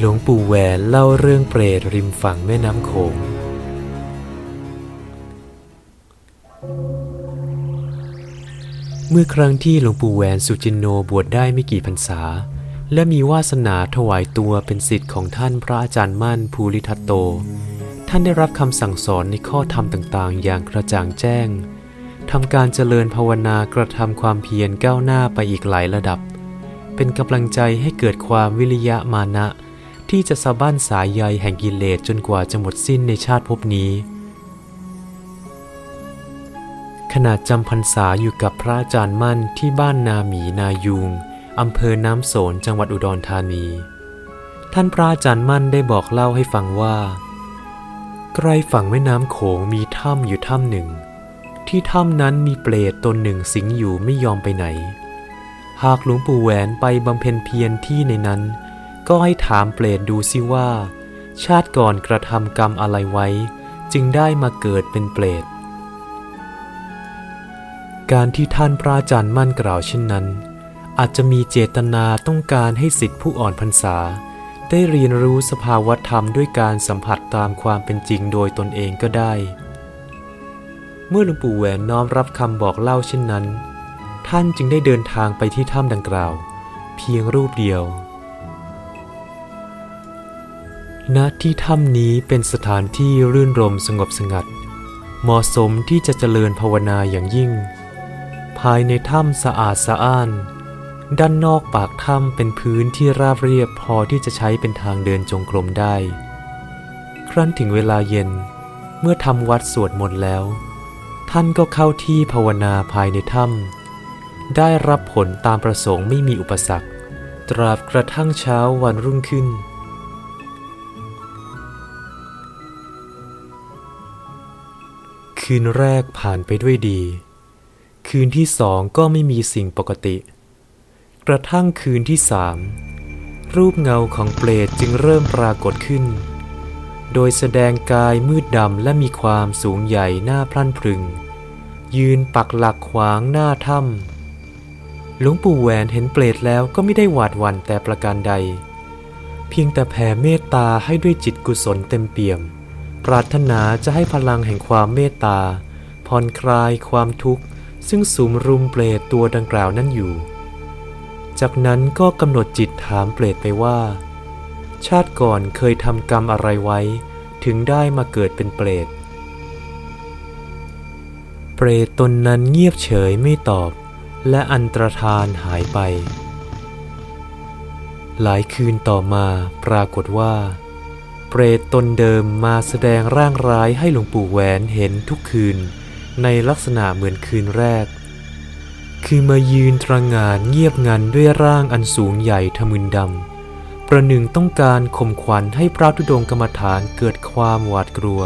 หลวงปู่แหวนเล่าเรื่องเปรตริมฝั่งแม่น้ำโขง เมื่อครั้งที่หลวงปู่แหวนสุจินโนบวชได้ไม่กี่พรรษา และมีวาสนาถวายตัวเป็นศิษย์ของท่านพระอาจารย์มั่นภูริทัตโต ท่านได้รับคำสั่งสอนในข้อธรรมต่างๆ อย่างกระจ่างแจ้งทำการเจริญภาวนากระทำความเพียรก้าวหน้าไปอีกหลายระดับ เป็นกำลังใจให้เกิดความวิริยะมานะ ที่จะสะบั้นสายใยแห่งกิเลสจนกว่าจะหมดสิ้นในชาติภพนี้ ขณะจำพรรษาอยู่กับพระอาจารย์มั่นที่บ้านนาหมีนายุงอำเภอน้ำโสนจังหวัดอุดรธานี ท่านพระอาจารย์มั่นได้บอกเล่าให้ฟังว่าใกล้ฝั่งแม่น้ำโขงมีถ้ำอยู่ถ้ำหนึ่ง ที่ถ้ำนั้นมีเปรตตนหนึ่งสิงอยู่ไม่ยอมไปไหน หากหลวงปู่แหวนไปบำเพ็ญเพียรที่ในนั้น ก็ให้ถามเปรตดูซิว่า ชาติก่อนกระทำกรรมอะไรไว้ จึงได้มาเกิดเป็นเปรต การที่ท่านพระอาจารย์มั่นกล่าวเช่นนั้น อาจจะมีเจตนาต้องการให้สิทธิผู้อ่อนพรรษา ได้เรียนรู้สภาวธรรมด้วยการสัมผัสตามความเป็นจริงโดยตนเองก็ได้ เมื่อหลวงปู่แหวนน้อมรับคำบอกเล่าเช่นนั้น ท่านจึงได้เดินทางไปที่ถ้ำดังกล่าว เพียงรูปเดียว ณที่ถ้ำนี้เป็นสถานที่รื่นรมสงบสงัด เหมาะสมที่จะเจริญภาวนาอย่างยิ่ง ภายในถ้ำสะอาดสะอ้าน ด้านนอกปากถ้ำเป็นพื้นที่ราบเรียบพอที่จะใช้เป็นทางเดินจงกรมได้ ครั้นถึงเวลาเย็นเมื่อทำวัดสวดมนต์แล้ว ท่านก็เข้าที่ภาวนาภายในถ้ำได้รับผลตามประสงค์ไม่มีอุปสรรค ตราบกระทั่งเช้าวันรุ่งขึ้น คืนแรกผ่านไปด้วยดี คืนที่สองก็ไม่มีสิ่งปกติ กระทั่งคืนที่สามรูปเงาของเปรตจึงเริ่มปรากฏขึ้น โดยแสดงกายมืดดำและมีความสูงใหญ่หน้าพลันพรึง ยืนปักหลักขวางหน้าถ้ำหลวงปู่แหวนเห็นเปรตแล้วก็ไม่ได้หวาดหวั่นแต่ประการใด เพียงแต่แผ่เมตตาให้ด้วยจิตกุศลเต็มเปี่ยม ปรารถนาจะให้พลังแห่งความเมตตาผ่อนคลายความทุกข์ ซึ่งสุมรุมเปรตตัวดังกล่าวนั้นอยู่ จากนั้นก็กำหนดจิตถามเปรตไปว่า ชาติก่อนเคยทำกรรมอะไรไว้ ถึงได้มาเกิดเป็นเปรตเปรตตนนั้นเงียบเฉยไม่ตอบ และอันตรธานหายไป หลายคืนต่อมาปรากฏว่า รตตนเดิมมาแสดงร่างร้ายให้หลวงปู่แหวนเห็นทุกคืน ในลักษณะเหมือนคืนแรก คือมายืนตระงานเงียบงันด้วยร่างอันสูงใหญ่ทะมึนดำ ประหนึ่งต้องการข่มขวัญให้พระธุดงกรรมฐานเกิดความหวาดกลัว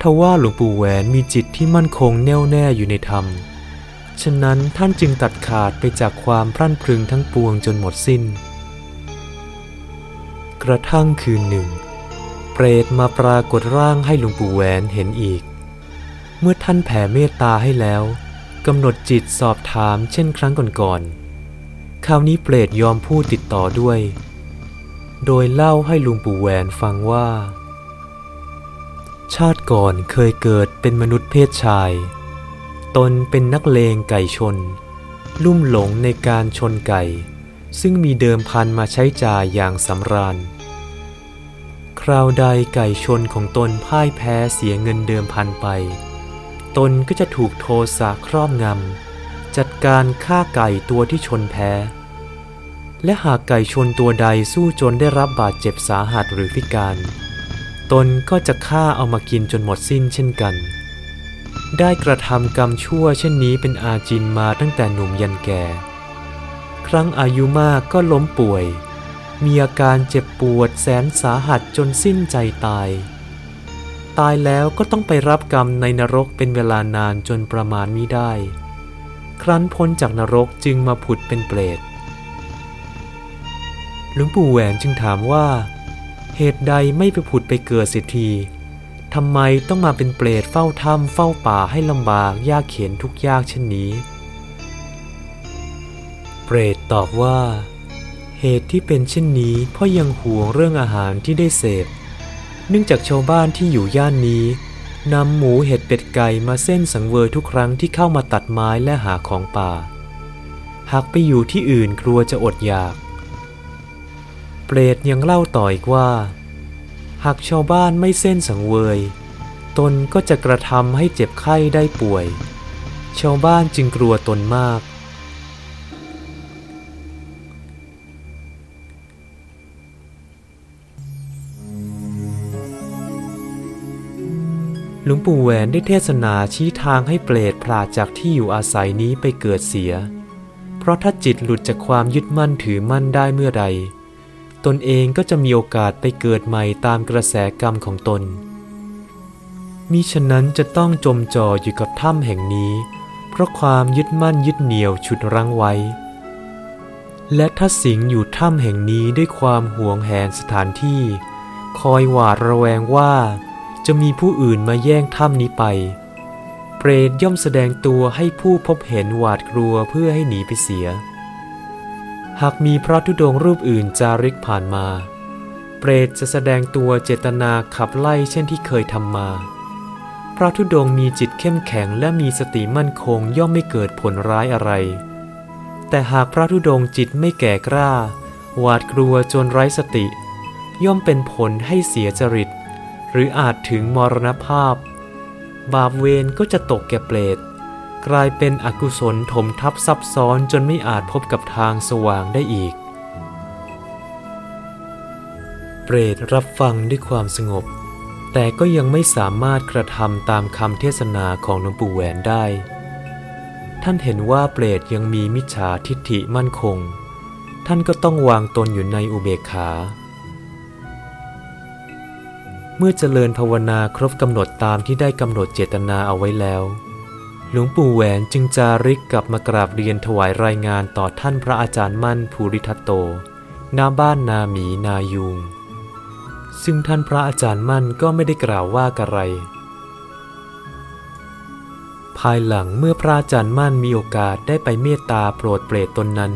ทว่าหลวงปู่แหวนมีจิตที่มั่นคงแน่วแน่อยู่ในธรรม ฉะนั้นท่านจึงตัดขาดไปจากความพรั่นพรึงทั้งปวงจนหมดสิ้น กระทั่งคืนหนึ่ง เปรตมาปรากฏร่างให้หลวงปู่แหวนเห็นอีก เมื่อท่านแผ่เมตตาให้แล้วกำหนดจิตสอบถามเช่นครั้งก่อนๆ คราวนี้เปรตยอมพูดติดต่อด้วย โดยเล่าให้ลุงปู่แหวนฟังว่า ชาติก่อนเคยเกิดเป็นมนุษย์เพศชาย ตนเป็นนักเลงไก่ชน ลุ่มหลงในการชนไก่ ซึ่งมีเดิมพันมาใช้จ่ายอย่างสำราญ คราวใดไก่ชนของตนพ่ายแพ้เสียเงินเดิมพันไป ตนก็จะถูกโทสะครอบงำ จัดการฆ่าไก่ตัวที่ชนแพ้ และหากไก่ชนตัวใดสู้จนได้รับบาดเจ็บสาหัสหรือพิการ ตนก็จะฆ่าเอามากินจนหมดสิ้นเช่นกัน ได้กระทำกรรมชั่วเช่นนี้เป็นอาจินมาตั้งแต่หนุ่มยันแก่ ครั้งอายุมากก็ล้มป่วย มีอาการเจ็บปวดแสนสาหัสจนสิ้นใจตาย ตายแล้วก็ต้องไปรับกรรมในนรกเป็นเวลานานจนประมาณมิได้ ครั้นพ้นจากนรกจึงมาผุดเป็นเปรตหลวงปู่แหวนจึงถามว่า เหตุใดไม่ไปผุดไปเกิดเสียทีทำไมต้องมาเป็นเปรตเฝ้าถ้ำเฝ้าป่าให้ลำบากยากเข็นทุกยากเช่นนี้ รตตอบว่า เหตุที่เป็นเช่นนี้เพราะยังห่วงเรื่องอาหารที่ได้เสพ เนื่องจากชาวบ้านที่อยู่ย่านนี้นำหมูเห็ดเป็ดไก่มาเส้นสังเวยทุกครั้งที่เข้ามาตัดไม้และหาของป่า หากไปอยู่ที่อื่นกลัวจะอดอยาก เปรตยังเล่าต่ออีกว่า หากชาวบ้านไม่เส้นสังเวย ตนก็จะกระทำให้เจ็บไข้ได้ป่วย ชาวบ้านจึงกลัวตนมาก หลวงปู่แหวนได้เทศนาชี้ทางให้เปรตพลาดจากที่อยู่อาศัยนี้ไปเกิดเสีย เพราะถ้าจิตหลุดจากความยึดมั่นถือมั่นได้เมื่อใด ตนเองก็จะมีโอกาสไปเกิดใหม่ตามกระแสกรรมของตน มิฉะนั้นจะต้องจมจ่ออยู่กับถ้ำแห่งนี้ เพราะความยึดมั่นยึดเหนี่ยวฉุดรั้งไว้ และถ้าสิงอยู่ถ้ำแห่งนี้ด้วยความหวงแหนสถานที่ คอยหวาดระแวงว่า จะมีผู้อื่นมาแย่งถ้ำนี้ไป เปรตย่อมแสดงตัวให้ผู้พบเห็นหวาดกลัวเพื่อให้หนีไปเสีย หากมีพระธุดงรูปอื่นจาริกผ่านมา เปรตจะแสดงตัวเจตนาขับไล่เช่นที่เคยทำมา พระธุดงมีจิตเข้มแข็งและมีสติมั่นคงย่อมไม่เกิดผลร้ายอะไร แต่หากพระธุดงจิตไม่แก่กล้า หวาดกลัวจนไร้สติ ย่อมเป็นผลให้เสียจริต หรืออาจถึงมรณภาพ บาปเวรก็จะตกแก่เปรตกลายเป็นอกุศลถมทับซับซ้อนจนไม่อาจพบกับทางสว่างได้อีก เปรตรับฟังด้วยความสงบ แต่ก็ยังไม่สามารถกระทำตามคำเทศนาของหลวงปู่แหวนได้ ท่านเห็นว่าเปรตยังมีมิจฉาทิฏฐิมั่นคง ท่านก็ต้องวางตนอยู่ในอุเบกขา มื่อเจริญภาวนาครบกำหนดตามที่ได้กำหนดเจตนาเอาไว้แล้ว หลวงปู่แหวนจึงจาริกกลับมากราบเรียนถวายรายงานต่อท่านพระอาจารย์มั่นภูริทัตโตณบ้านนาหมีนายุง ซึ่งท่านพระอาจารย์มั่นก็ไม่ได้กล่าวว่ากระไร ภายหลังเมื่อพระอาจารย์มั่นมีโอกาสได้ไปเมตตาโปรดเปรตตนนั้น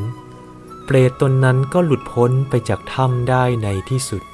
เปรตตนนั้นก็หลุดพ้นไปจากถ้ำได้ในที่สุด